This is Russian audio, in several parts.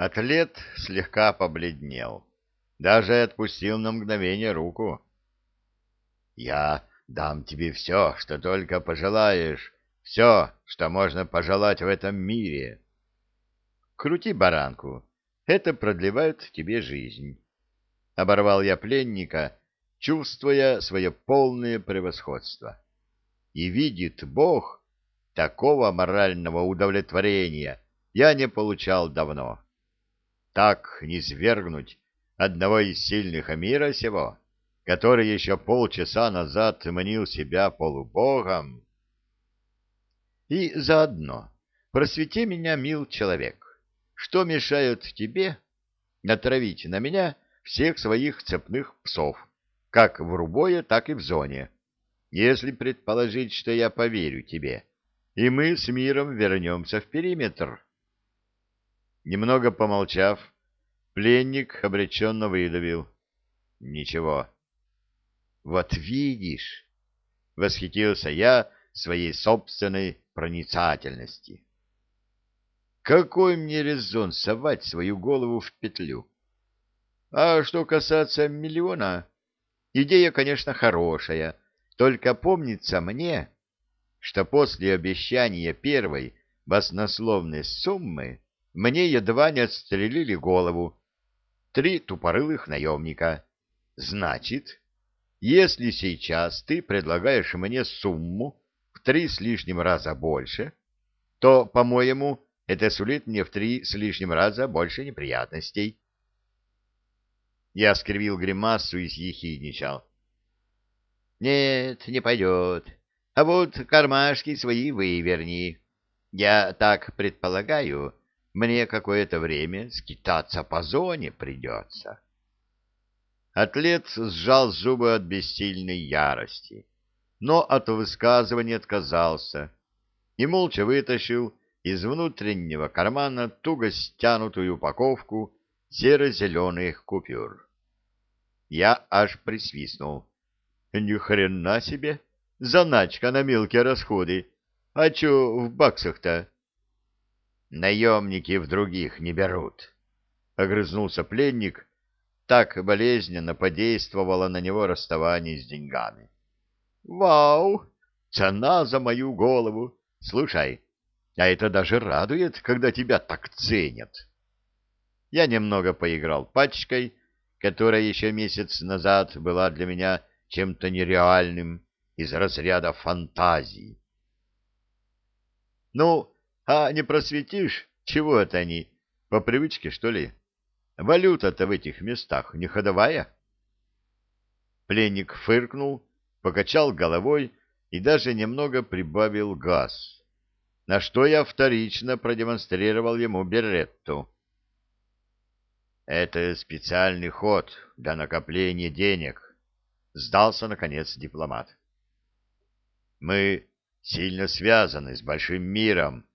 Атлет слегка побледнел, даже отпустил на мгновение руку. «Я дам тебе все, что только пожелаешь, все, что можно пожелать в этом мире. Крути баранку, это продлевает тебе жизнь». Оборвал я пленника, чувствуя свое полное превосходство. И видит Бог, такого морального удовлетворения я не получал давно. Так не свергнуть одного из сильных мира сего, который еще полчаса назад манил себя полубогом. И заодно просвети меня, мил человек, что мешает тебе натравить на меня всех своих цепных псов, как в рубое, так и в зоне, если предположить, что я поверю тебе, и мы с миром вернемся в периметр. Немного помолчав, пленник обреченно выдавил. Ничего. Вот видишь, восхитился я своей собственной проницательности. Какой мне резон совать свою голову в петлю? А что касается миллиона, идея, конечно, хорошая, только помнится мне, что после обещания первой баснословной суммы мне едва не отстрелили голову три тупорылых наемника. Значит, если сейчас ты предлагаешь мне сумму в три с лишним раза больше, то, по-моему, это сулит мне в три с лишним раза больше неприятностей. Я скривил гримасу и съехидничал. «Нет, не пойдет. А вот кармашки свои выверни. Я так предполагаю, мне какое-то время скитаться по зоне придется». Атлет сжал зубы от бессильной ярости, но от высказывания отказался и молча вытащил из внутреннего кармана туго стянутую упаковку серо-зеленых купюр. Я аж присвистнул. Ни хрена себе! Заначка на мелкие расходы. А чё в баксах-то? Наемники в других не берут. Огрызнулся пленник. Так болезненно подействовало на него расставание с деньгами. Вау! Цена за мою голову! Слушай, а это даже радует, когда тебя так ценят. Я немного поиграл пачкой, которая еще месяц назад была для меня чем-то нереальным из разряда фантазии. Ну, а не просветишь, чего это они, по привычке, что ли? Валюта-то в этих местах не ходовая. Пленник фыркнул, покачал головой и даже немного прибавил газ, на что я вторично продемонстрировал ему беретту. Это специальный ход для накопления денег, сдался наконец дипломат. Мы сильно связаны с большим миром,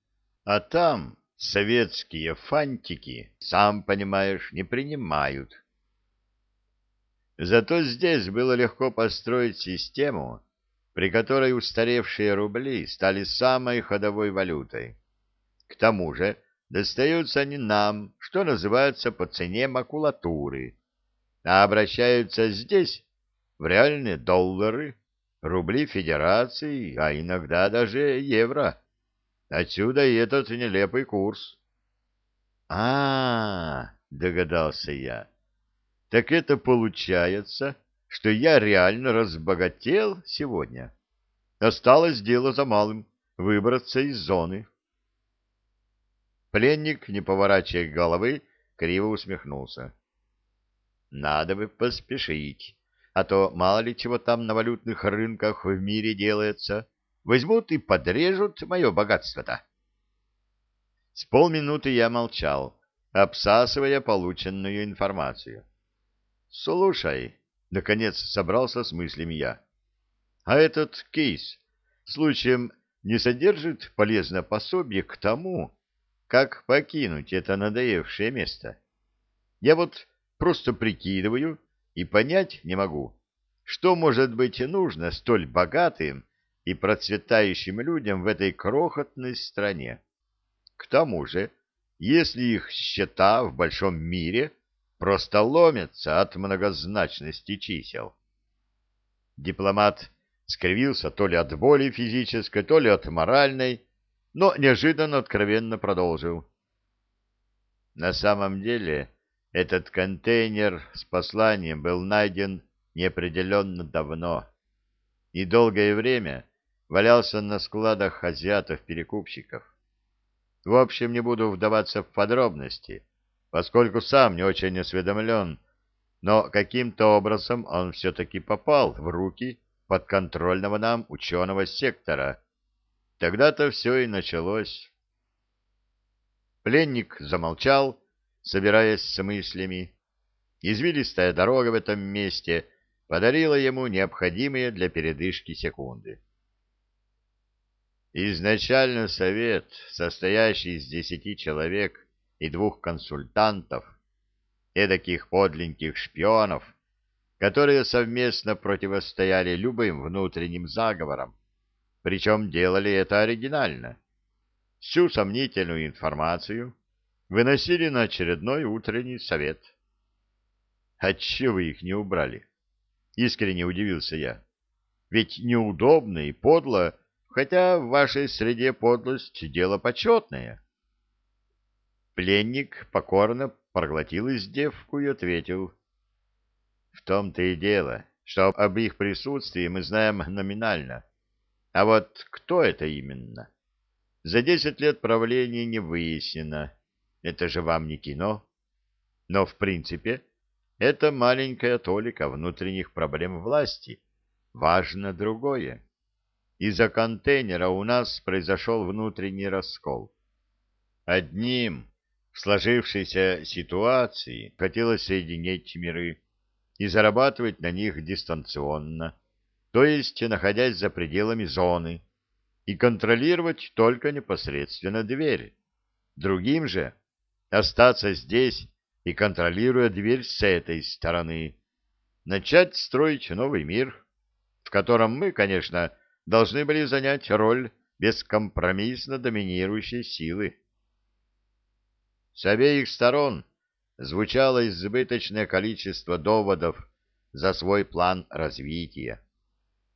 а там советские фантики, сам понимаешь, не принимают. Зато здесь было легко построить систему, при которой устаревшие рубли стали самой ходовой валютой. К тому же достаются они нам, что называется, по цене макулатуры, а обращаются здесь в реальные доллары, рубли федерации, а иногда даже евро. Отсюда и этот нелепый курс. А, -а, -а догадался я. Так это получается, что я реально разбогател сегодня. Осталось дело за малым — выбраться из зоны. Пленник, не поворачивая головы, криво усмехнулся. Надо бы поспешить, а то мало ли чего там на валютных рынках в мире делается. Возьмут и подрежут мое богатство-то. С полминуты я молчал, обсасывая полученную информацию. «Слушай», — наконец собрался с мыслями я, — «а этот кейс случаем не содержит полезное пособие к тому, как покинуть это надоевшее место. Я вот просто прикидываю и понять не могу, что может быть нужно столь богатым и процветающим людям в этой крохотной стране. К тому же если их счета в большом мире просто ломятся от многозначности чисел. Дипломат скривился то ли от боли физической, то ли от моральной, но неожиданно откровенно продолжил. На самом деле этот контейнер с посланием был найден неопределенно давно и долгое время валялся на складах азиатов-перекупщиков. В общем, не буду вдаваться в подробности, поскольку сам не очень осведомлен, но каким-то образом он все-таки попал в руки подконтрольного нам ученого сектора. Тогда-то все и началось. Пленник замолчал, собираясь с мыслями. Извилистая дорога в этом месте подарила ему необходимые для передышки секунды. Изначально совет, состоящий из десяти человек и двух консультантов, эдаких подленьких шпионов, которые совместно противостояли любым внутренним заговорам, причем делали это оригинально. Всю сомнительную информацию выносили на очередной утренний совет. «Отчего вы их не убрали?» — искренне удивился я. «Ведь неудобно и подло хотя в вашей среде подлость — дело почетное. Пленник покорно проглотил издевку и ответил. В том-то и дело, что об их присутствии мы знаем номинально. А вот кто это именно? За десять лет правления не выяснено. Это же вам не кино. Но, в принципе, это маленькая толика внутренних проблем власти. Важно другое. Из-за контейнера у нас произошел внутренний раскол. Одним в сложившейся ситуации хотелось соединить миры и зарабатывать на них дистанционно, то есть находясь за пределами зоны, и контролировать только непосредственно дверь. Другим же остаться здесь и, контролируя дверь с этой стороны, начать строить новый мир, в котором мы, конечно, должны были занять роль бескомпромиссно доминирующей силы. С обеих сторон звучало избыточное количество доводов за свой план развития.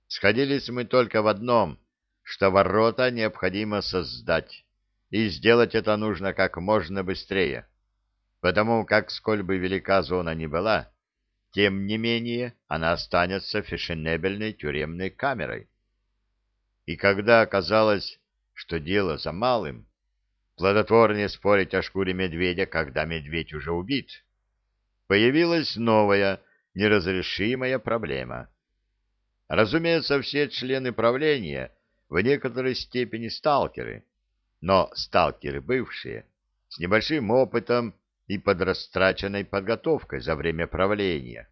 Сходились мы только в одном, что ворота необходимо создать, и сделать это нужно как можно быстрее, потому как, сколь бы велика зона ни была, тем не менее она останется фешенебельной тюремной камерой. И когда оказалось, что дело за малым, плодотворнее спорить о шкуре медведя, когда медведь уже убит, появилась новая, неразрешимая проблема. Разумеется, все члены правления в некоторой степени сталкеры, но сталкеры бывшие, с небольшим опытом и подрастраченной подготовкой за время правления.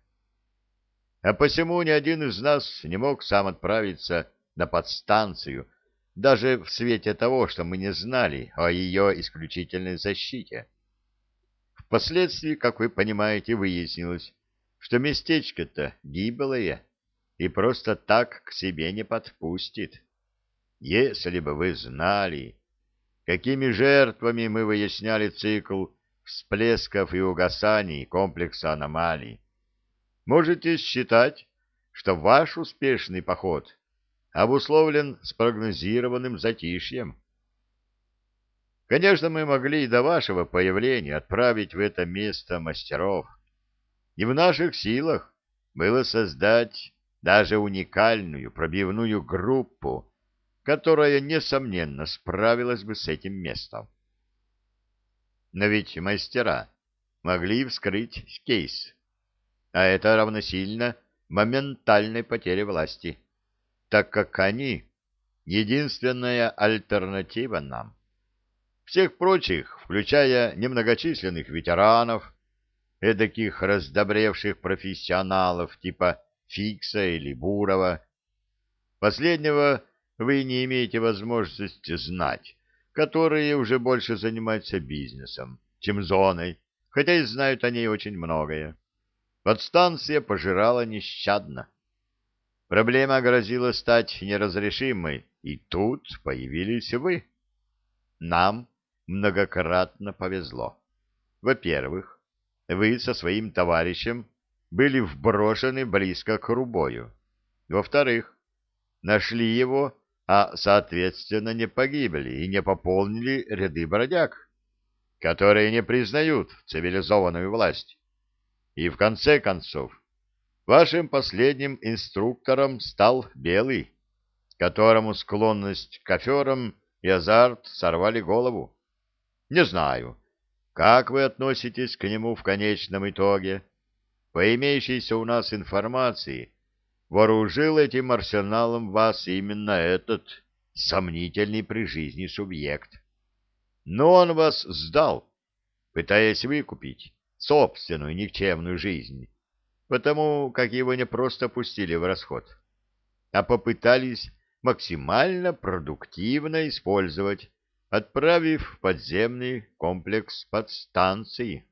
А посему ни один из нас не мог сам отправиться на подстанцию, даже в свете того, что мы не знали о ее исключительной защите. Впоследствии, как вы понимаете, выяснилось, что местечко-то гиблое и просто так к себе не подпустит. Если бы вы знали, какими жертвами мы выясняли цикл всплесков и угасаний комплекса аномалий, можете считать, что ваш успешный поход обусловлен спрогнозированным затишьем. Конечно, мы могли и до вашего появления отправить в это место мастеров, и в наших силах было создать даже уникальную пробивную группу, которая, несомненно, справилась бы с этим местом. Но ведь мастера могли вскрыть кейс, а это равносильно моментальной потере власти так как они — единственная альтернатива нам. Всех прочих, включая немногочисленных ветеранов, эдаких раздобревших профессионалов типа Фикса или Бурова, последнего вы не имеете возможности знать, которые уже больше занимаются бизнесом, чем зоной, хотя и знают о ней очень многое. Подстанция пожирала нещадно. Проблема грозила стать неразрешимой, и тут появились вы. Нам, многократно повезло. Во-первых, вы со своим товарищем были вброшены близко к Рубою. Во-вторых, нашли его, а, соответственно, не погибли и не пополнили ряды бродяг, которые не признают цивилизованную власть. И, в конце концов, вашим последним инструктором стал Белый, которому склонность к аферам и азарт сорвали голову. Не знаю, как вы относитесь к нему в конечном итоге. По имеющейся у нас информации, вооружил этим арсеналом вас именно этот сомнительный при жизни субъект. Но он вас сдал, пытаясь выкупить собственную никчемную жизнь, потому как его не просто пустили в расход, а попытались максимально продуктивно использовать отправив в подземный комплекс подстанции.